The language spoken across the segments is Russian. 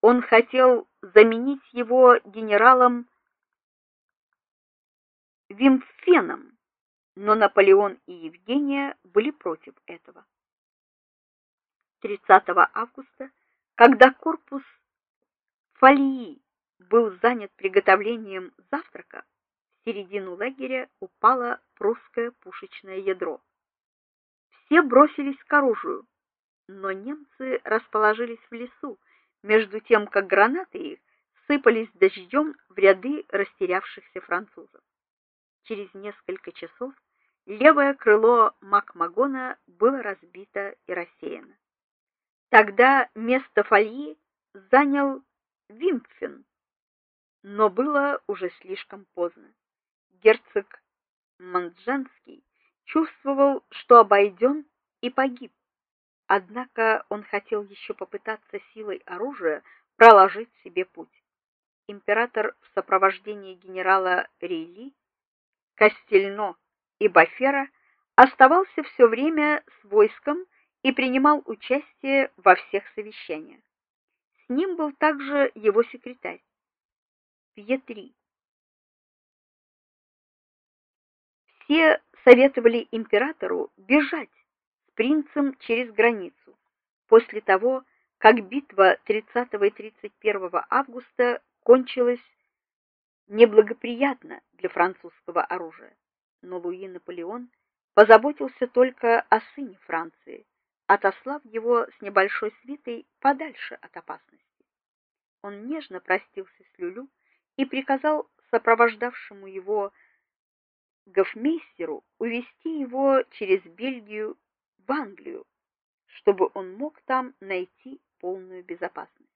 Он хотел заменить его генералом Вимфеном, но Наполеон и Евгения были против этого. 30 августа, когда корпус Фалии был занят приготовлением завтрака, в середину лагеря упало прусское пушечное ядро. Все бросились к оружию, но немцы расположились в лесу, между тем как гранаты их сыпались дождем в ряды растерявшихся французов. Через несколько часов левое крыло Макмагона было разбито и рассеяно. Тогда место Фольи занял Вимпфен, но было уже слишком поздно. Герцог Манджанский чувствовал, что обойден и погиб. Однако он хотел еще попытаться силой оружия проложить себе путь. Император в сопровождении генерала Рейли, Кастельно и Бафера оставался все время с войском и принимал участие во всех совещаниях. С ним был также его секретарь Пьетри. Все советовали императору бежать принцем через границу. После того, как битва 30 и 31 августа кончилась неблагоприятно для французского оружия, но Луи Наполеон позаботился только о сыне Франции, отослав его с небольшой свитой подальше от опасности. Он нежно простился с Люлю и приказал сопровождавшему его гофмейстеру увести его через Бельгию в Англию, чтобы он мог там найти полную безопасность.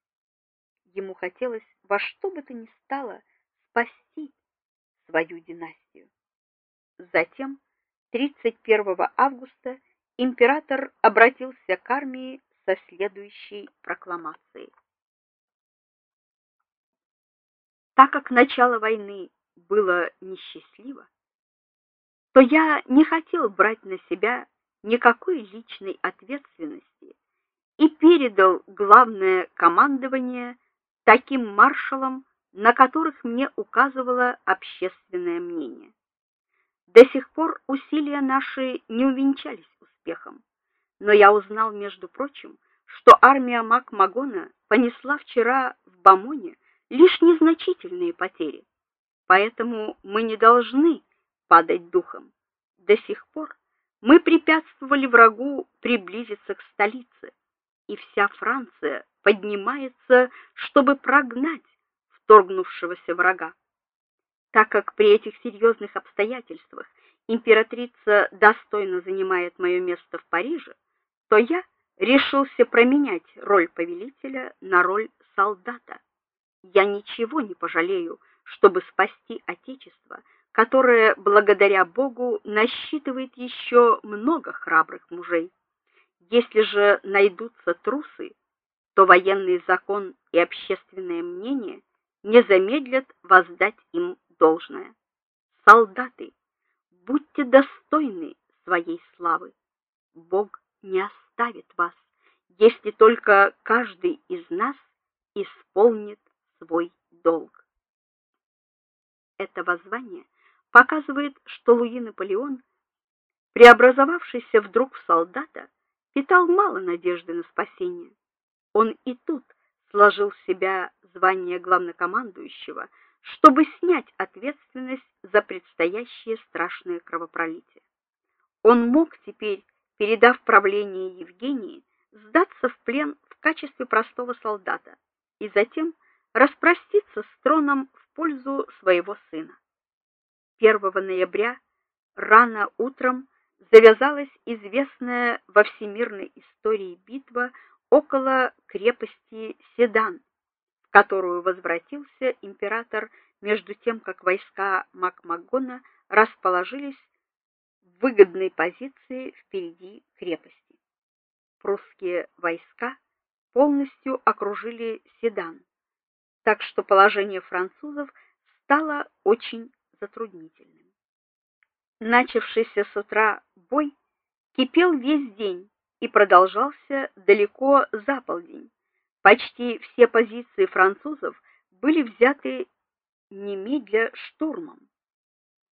Ему хотелось во что бы то ни стало спасти свою династию. Затем 31 августа император обратился к армии со следующей прокламацией. Так как начало войны было несчастливо, то я не хотел брать на себя никакой личной ответственности и передал главное командование таким маршалам, на которых мне указывало общественное мнение. До сих пор усилия наши не увенчались успехом, но я узнал, между прочим, что армия Макмагона понесла вчера в Бамоне лишь незначительные потери. Поэтому мы не должны падать духом. До сих препятствовали врагу приблизиться к столице, и вся Франция поднимается, чтобы прогнать вторгнувшегося врага. Так как при этих серьезных обстоятельствах императрица достойно занимает мое место в Париже, то я решился променять роль повелителя на роль солдата. Я ничего не пожалею, чтобы спасти отечество, которая, благодаря Богу, насчитывает еще много храбрых мужей. Если же найдутся трусы, то военный закон и общественное мнение не замедлят воздать им должное. Солдаты, будьте достойны своей славы. Бог не оставит вас, если только каждый из нас исполнит свой долг. Это воззвание показывает, что Луи Наполеон, преобразовавшийся вдруг в солдата, питал мало надежды на спасение. Он и тут сложил в себя звание главнокомандующего, чтобы снять ответственность за предстоящее страшное кровопролитие. Он мог теперь, передав правление Евгении, сдаться в плен в качестве простого солдата и затем распроститься с троном в пользу своего сына. 1 ноября рано утром завязалась известная во всемирной истории битва около крепости Седан, в которую возвратился император между тем, как войска Макмагона расположились в выгодной позиции впереди крепости. Прусские войска полностью окружили Седан, так что положение французов стало очень затруднительным. Начавшийся с утра бой кипел весь день и продолжался далеко за полдень, Почти все позиции французов были взяты немедля штурмом.